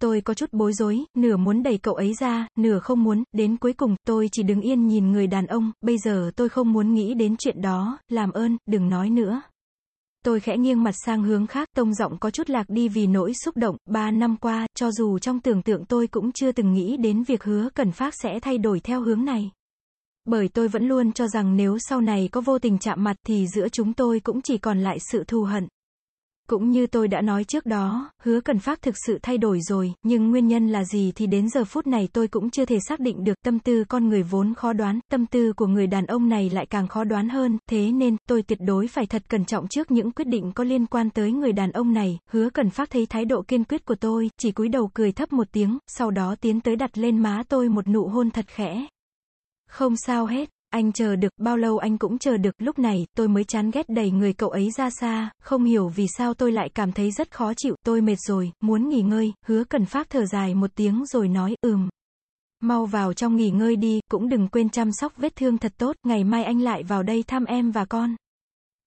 tôi có chút bối rối, nửa muốn đẩy cậu ấy ra, nửa không muốn, đến cuối cùng, tôi chỉ đứng yên nhìn người đàn ông, bây giờ tôi không muốn nghĩ đến chuyện đó, làm ơn, đừng nói nữa. Tôi khẽ nghiêng mặt sang hướng khác, tông giọng có chút lạc đi vì nỗi xúc động, ba năm qua, cho dù trong tưởng tượng tôi cũng chưa từng nghĩ đến việc hứa cần phát sẽ thay đổi theo hướng này. Bởi tôi vẫn luôn cho rằng nếu sau này có vô tình chạm mặt thì giữa chúng tôi cũng chỉ còn lại sự thù hận. Cũng như tôi đã nói trước đó, hứa cần phát thực sự thay đổi rồi, nhưng nguyên nhân là gì thì đến giờ phút này tôi cũng chưa thể xác định được tâm tư con người vốn khó đoán, tâm tư của người đàn ông này lại càng khó đoán hơn, thế nên, tôi tuyệt đối phải thật cẩn trọng trước những quyết định có liên quan tới người đàn ông này, hứa cần phát thấy thái độ kiên quyết của tôi, chỉ cúi đầu cười thấp một tiếng, sau đó tiến tới đặt lên má tôi một nụ hôn thật khẽ. Không sao hết. Anh chờ được, bao lâu anh cũng chờ được, lúc này, tôi mới chán ghét đẩy người cậu ấy ra xa, không hiểu vì sao tôi lại cảm thấy rất khó chịu, tôi mệt rồi, muốn nghỉ ngơi, hứa cần phát thở dài một tiếng rồi nói, ừm. Mau vào trong nghỉ ngơi đi, cũng đừng quên chăm sóc vết thương thật tốt, ngày mai anh lại vào đây thăm em và con.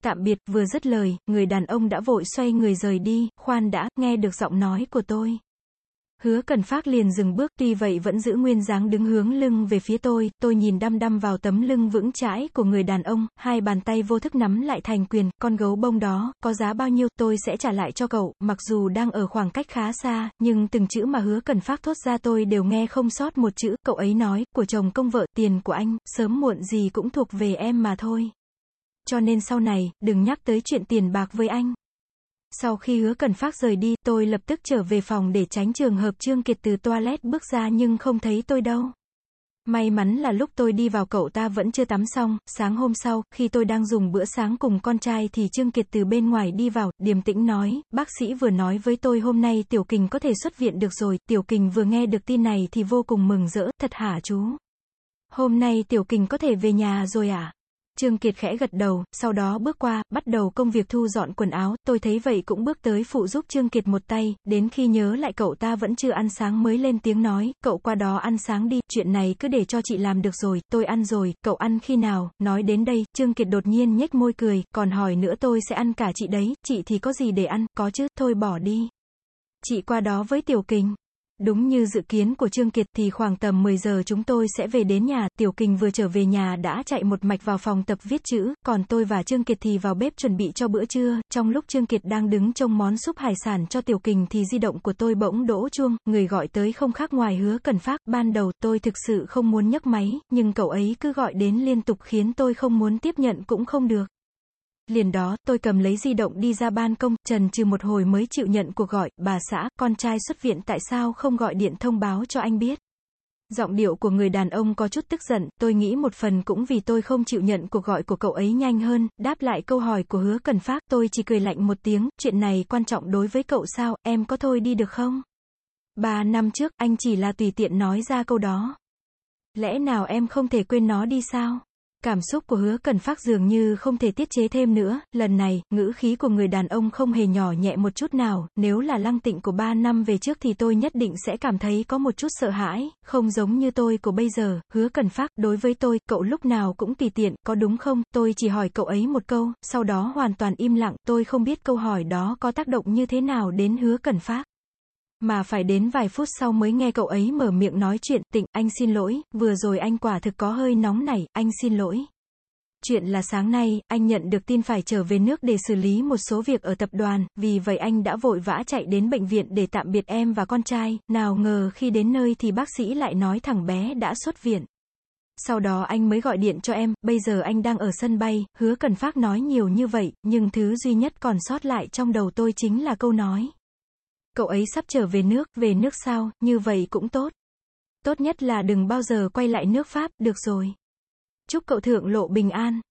Tạm biệt, vừa dứt lời, người đàn ông đã vội xoay người rời đi, khoan đã, nghe được giọng nói của tôi. Hứa cần phát liền dừng bước tuy vậy vẫn giữ nguyên dáng đứng hướng lưng về phía tôi, tôi nhìn đăm đăm vào tấm lưng vững chãi của người đàn ông, hai bàn tay vô thức nắm lại thành quyền, con gấu bông đó, có giá bao nhiêu, tôi sẽ trả lại cho cậu, mặc dù đang ở khoảng cách khá xa, nhưng từng chữ mà hứa cần phát thốt ra tôi đều nghe không sót một chữ, cậu ấy nói, của chồng công vợ, tiền của anh, sớm muộn gì cũng thuộc về em mà thôi. Cho nên sau này, đừng nhắc tới chuyện tiền bạc với anh. Sau khi hứa cần phát rời đi, tôi lập tức trở về phòng để tránh trường hợp Trương Kiệt từ toilet bước ra nhưng không thấy tôi đâu. May mắn là lúc tôi đi vào cậu ta vẫn chưa tắm xong, sáng hôm sau, khi tôi đang dùng bữa sáng cùng con trai thì Trương Kiệt từ bên ngoài đi vào, điềm tĩnh nói, bác sĩ vừa nói với tôi hôm nay Tiểu Kình có thể xuất viện được rồi, Tiểu Kình vừa nghe được tin này thì vô cùng mừng rỡ, thật hả chú? Hôm nay Tiểu Kình có thể về nhà rồi à? Trương Kiệt khẽ gật đầu, sau đó bước qua, bắt đầu công việc thu dọn quần áo, tôi thấy vậy cũng bước tới phụ giúp Trương Kiệt một tay, đến khi nhớ lại cậu ta vẫn chưa ăn sáng mới lên tiếng nói, cậu qua đó ăn sáng đi, chuyện này cứ để cho chị làm được rồi, tôi ăn rồi, cậu ăn khi nào, nói đến đây, Trương Kiệt đột nhiên nhếch môi cười, còn hỏi nữa tôi sẽ ăn cả chị đấy, chị thì có gì để ăn, có chứ, thôi bỏ đi. Chị qua đó với Tiểu Kình. Đúng như dự kiến của Trương Kiệt thì khoảng tầm 10 giờ chúng tôi sẽ về đến nhà, Tiểu Kình vừa trở về nhà đã chạy một mạch vào phòng tập viết chữ, còn tôi và Trương Kiệt thì vào bếp chuẩn bị cho bữa trưa, trong lúc Trương Kiệt đang đứng trông món súp hải sản cho Tiểu Kình thì di động của tôi bỗng đỗ chuông, người gọi tới không khác ngoài hứa cần phát, ban đầu tôi thực sự không muốn nhấc máy, nhưng cậu ấy cứ gọi đến liên tục khiến tôi không muốn tiếp nhận cũng không được. Liền đó, tôi cầm lấy di động đi ra ban công, trần trừ một hồi mới chịu nhận cuộc gọi, bà xã, con trai xuất viện tại sao không gọi điện thông báo cho anh biết. Giọng điệu của người đàn ông có chút tức giận, tôi nghĩ một phần cũng vì tôi không chịu nhận cuộc gọi của cậu ấy nhanh hơn, đáp lại câu hỏi của hứa cần phát, tôi chỉ cười lạnh một tiếng, chuyện này quan trọng đối với cậu sao, em có thôi đi được không? Ba năm trước, anh chỉ là tùy tiện nói ra câu đó. Lẽ nào em không thể quên nó đi sao? Cảm xúc của hứa cần phát dường như không thể tiết chế thêm nữa, lần này, ngữ khí của người đàn ông không hề nhỏ nhẹ một chút nào, nếu là lăng tịnh của ba năm về trước thì tôi nhất định sẽ cảm thấy có một chút sợ hãi, không giống như tôi của bây giờ, hứa cần phát, đối với tôi, cậu lúc nào cũng tùy tiện, có đúng không, tôi chỉ hỏi cậu ấy một câu, sau đó hoàn toàn im lặng, tôi không biết câu hỏi đó có tác động như thế nào đến hứa cần phát. Mà phải đến vài phút sau mới nghe cậu ấy mở miệng nói chuyện, tịnh, anh xin lỗi, vừa rồi anh quả thực có hơi nóng nảy, anh xin lỗi. Chuyện là sáng nay, anh nhận được tin phải trở về nước để xử lý một số việc ở tập đoàn, vì vậy anh đã vội vã chạy đến bệnh viện để tạm biệt em và con trai, nào ngờ khi đến nơi thì bác sĩ lại nói thằng bé đã xuất viện. Sau đó anh mới gọi điện cho em, bây giờ anh đang ở sân bay, hứa cần phát nói nhiều như vậy, nhưng thứ duy nhất còn sót lại trong đầu tôi chính là câu nói. Cậu ấy sắp trở về nước, về nước sao, như vậy cũng tốt. Tốt nhất là đừng bao giờ quay lại nước Pháp, được rồi. Chúc cậu thượng lộ bình an.